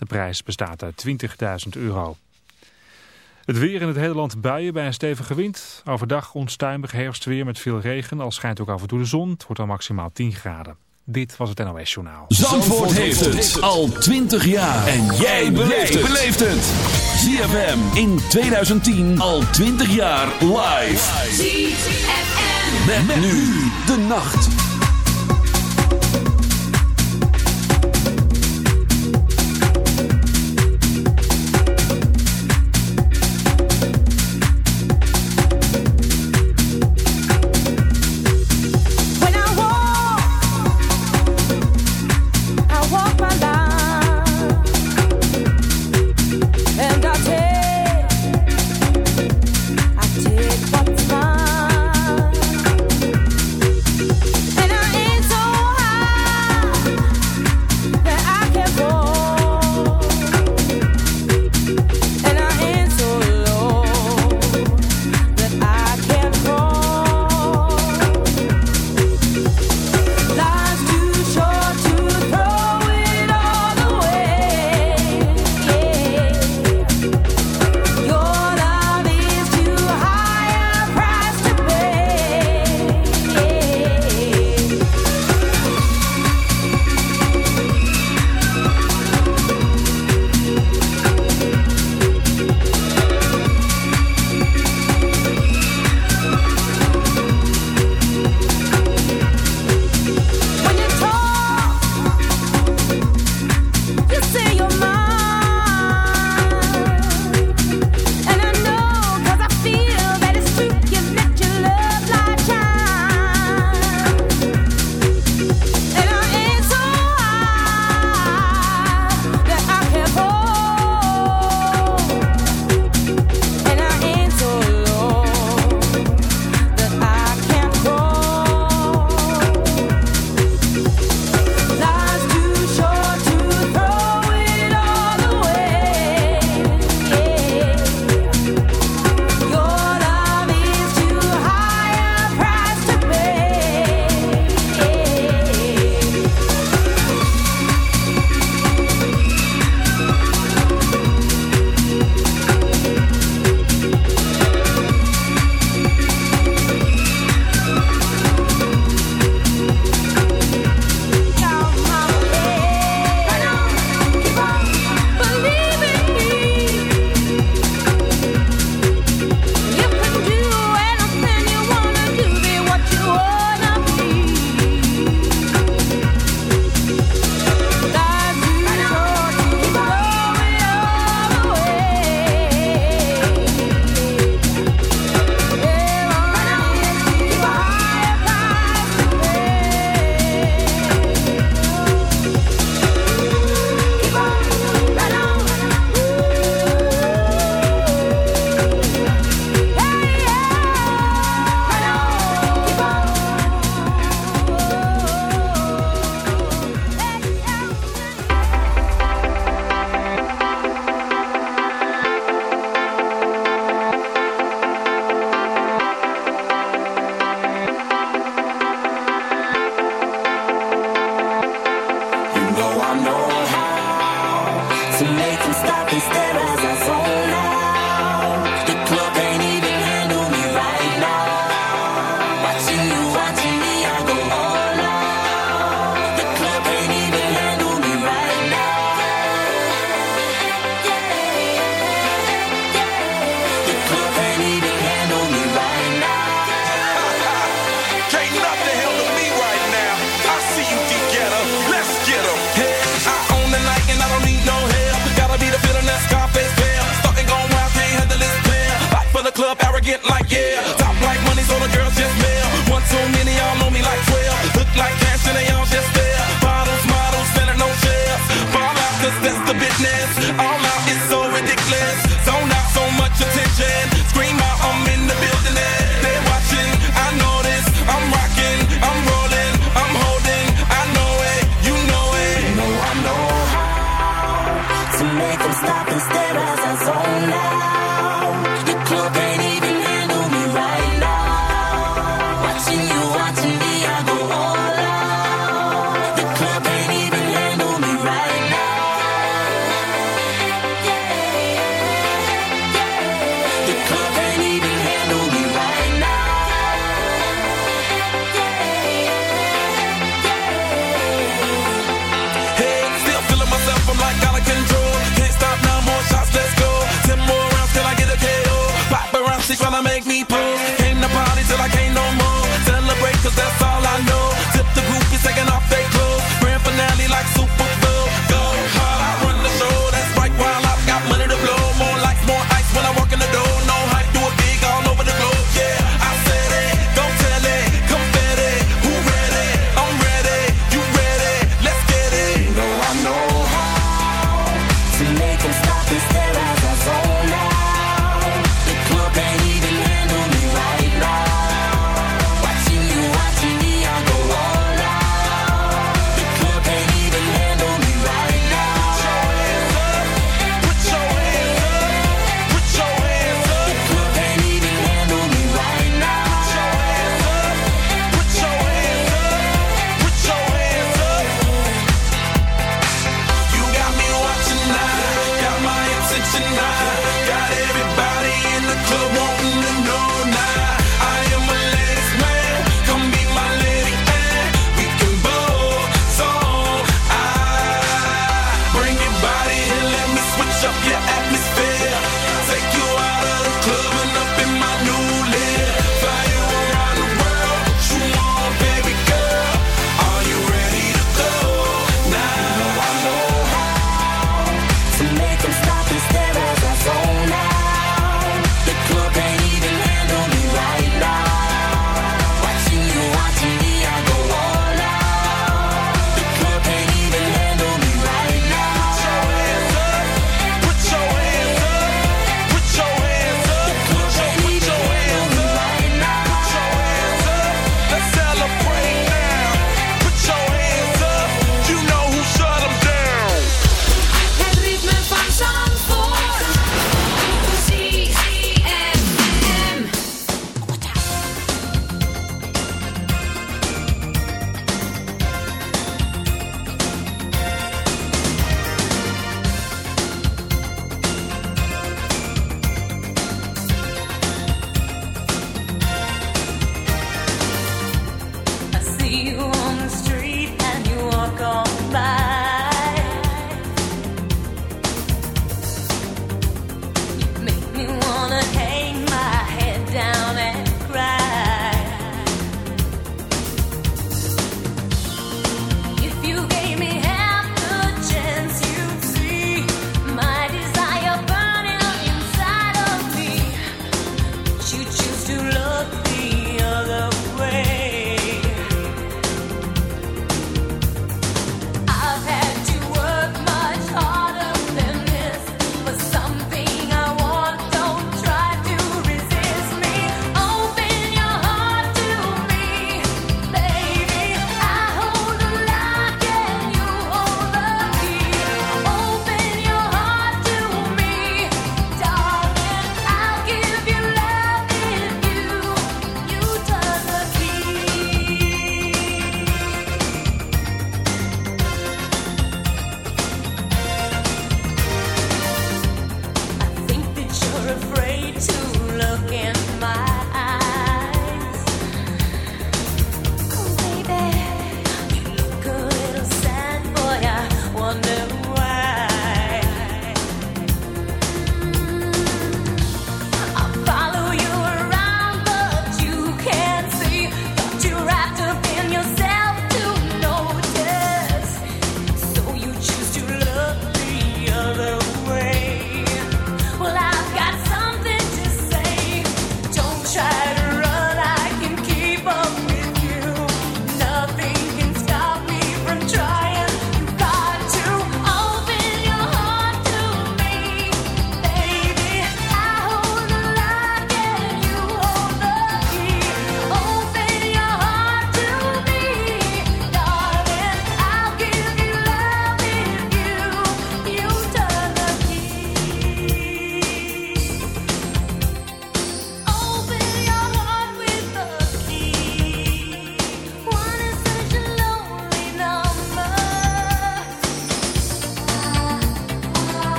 De prijs bestaat uit 20.000 euro. Het weer in het hele land buien bij een stevige wind. Overdag onstuimig herfstweer met veel regen. Al schijnt ook af en toe de zon. Het wordt al maximaal 10 graden. Dit was het NOS Journaal. Zandvoort, heeft het al 20 jaar. En jij beleeft het. ZFM in 2010 al 20 jaar live. ZFM. Met, nu de nacht. to make them stop and stare at.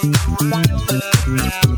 Down the ground.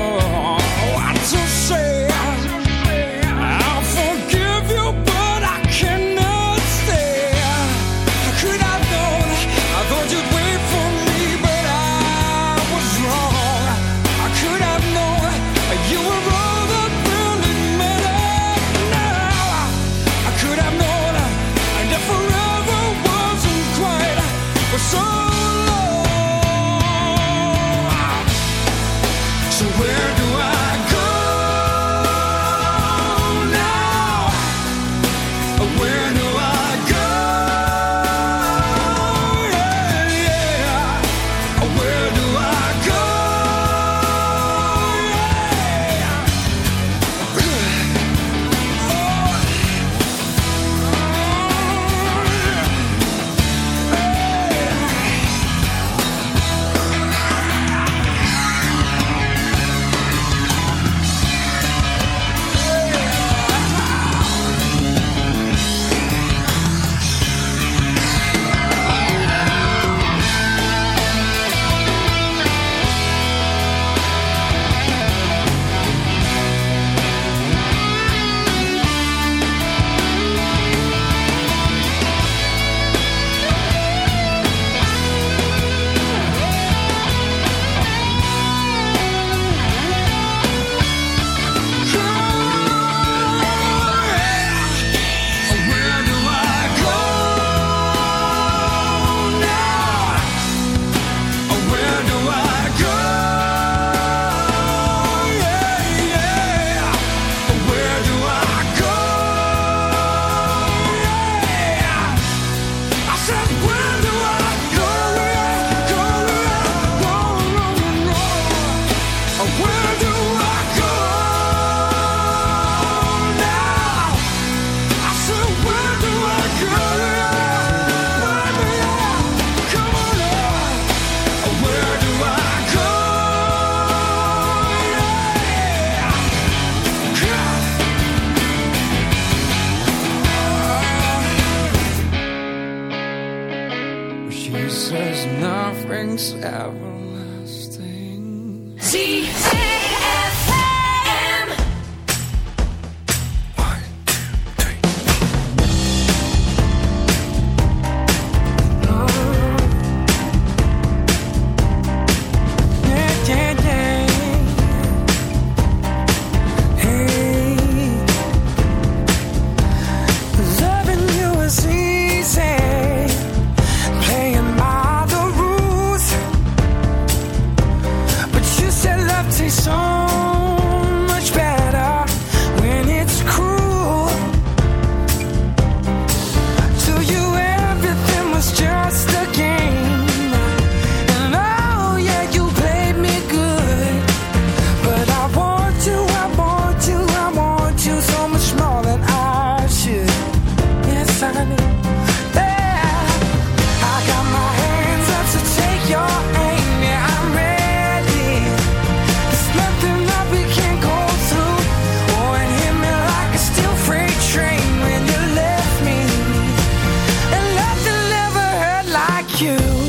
you.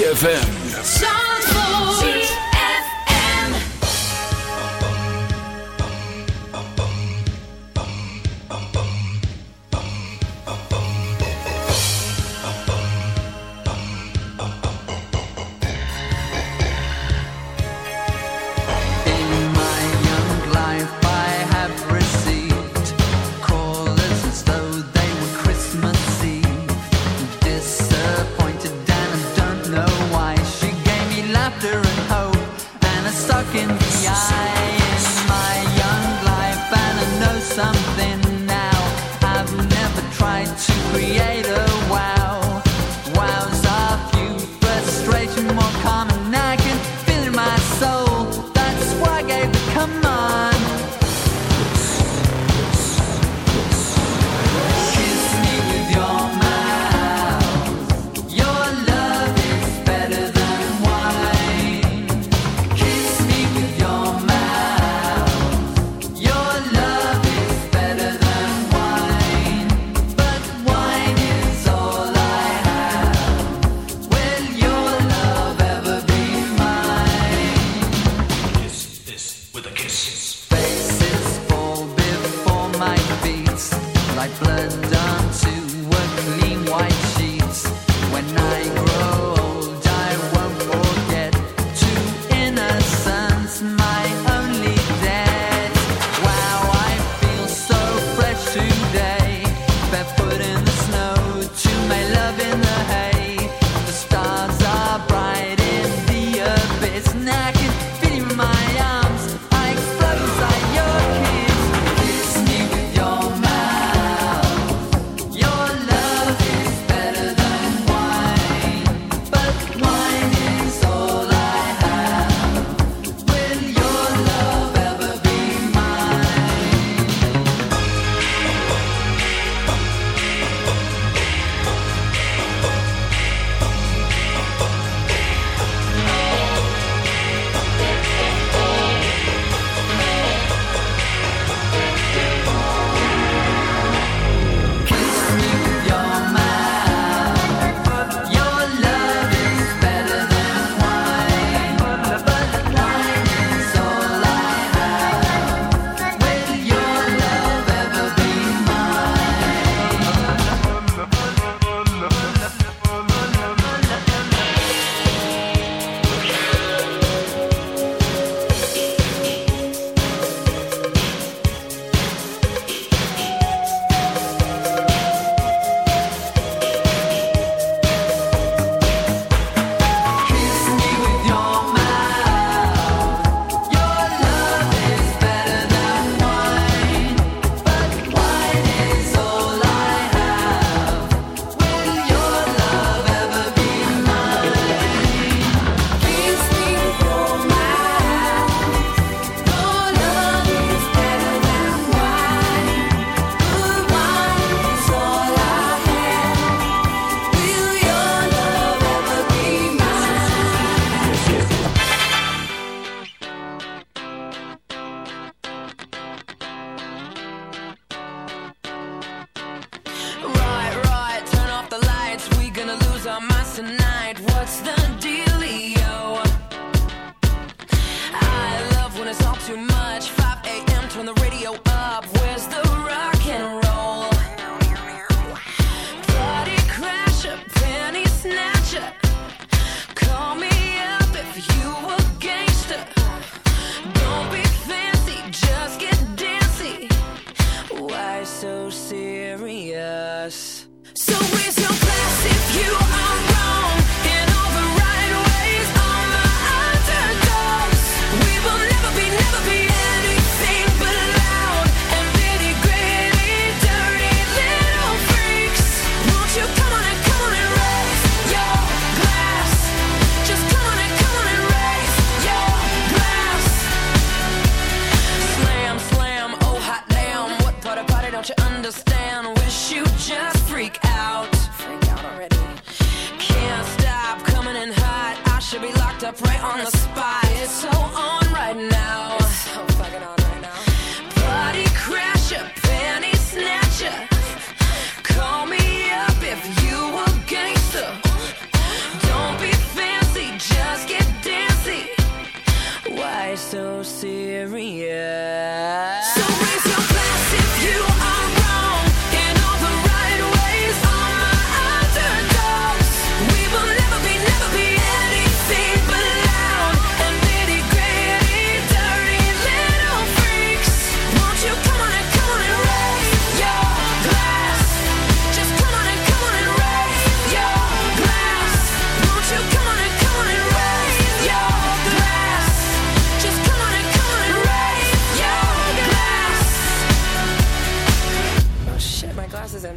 ZFM. and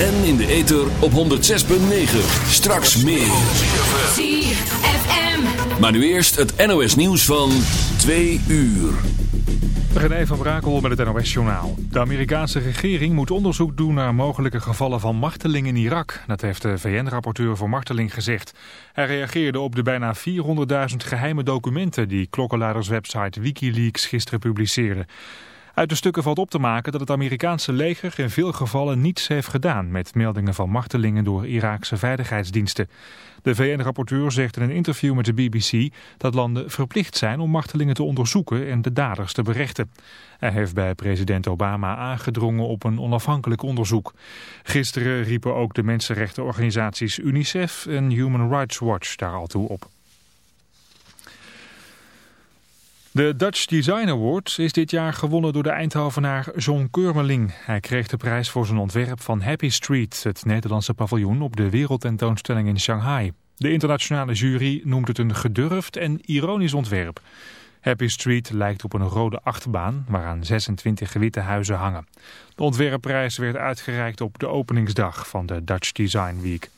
En in de ether op 106.9. Straks meer. ZFM. Maar nu eerst het NOS nieuws van 2 uur. René van Brakel met het NOS-journaal. De Amerikaanse regering moet onderzoek doen naar mogelijke gevallen van marteling in Irak. Dat heeft de VN-rapporteur voor marteling gezegd. Hij reageerde op de bijna 400.000 geheime documenten... die klokkenluiderswebsite Wikileaks gisteren publiceerde. Uit de stukken valt op te maken dat het Amerikaanse leger in veel gevallen niets heeft gedaan... met meldingen van martelingen door Iraakse veiligheidsdiensten. De VN-rapporteur zegt in een interview met de BBC dat landen verplicht zijn om martelingen te onderzoeken en de daders te berechten. Hij heeft bij president Obama aangedrongen op een onafhankelijk onderzoek. Gisteren riepen ook de mensenrechtenorganisaties UNICEF en Human Rights Watch daar al toe op. De Dutch Design Award is dit jaar gewonnen door de Eindhovenaar John Keurmeling. Hij kreeg de prijs voor zijn ontwerp van Happy Street, het Nederlandse paviljoen op de wereldtentoonstelling in Shanghai. De internationale jury noemt het een gedurfd en ironisch ontwerp. Happy Street lijkt op een rode achtbaan waaraan 26 witte huizen hangen. De ontwerpprijs werd uitgereikt op de openingsdag van de Dutch Design Week.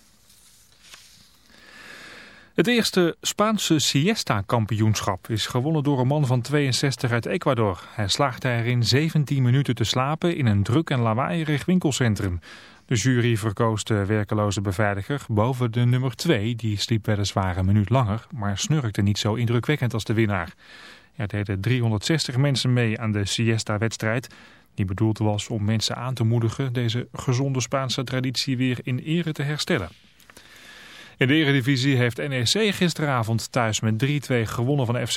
Het eerste Spaanse siesta-kampioenschap is gewonnen door een man van 62 uit Ecuador. Hij slaagde erin 17 minuten te slapen in een druk en lawaaierig winkelcentrum. De jury verkoos de werkeloze beveiliger boven de nummer 2. Die sliep weliswaar een minuut langer, maar snurkte niet zo indrukwekkend als de winnaar. Er deden 360 mensen mee aan de siesta-wedstrijd. Die bedoeld was om mensen aan te moedigen deze gezonde Spaanse traditie weer in ere te herstellen. In de Eredivisie heeft NEC gisteravond thuis met 3-2 gewonnen van FC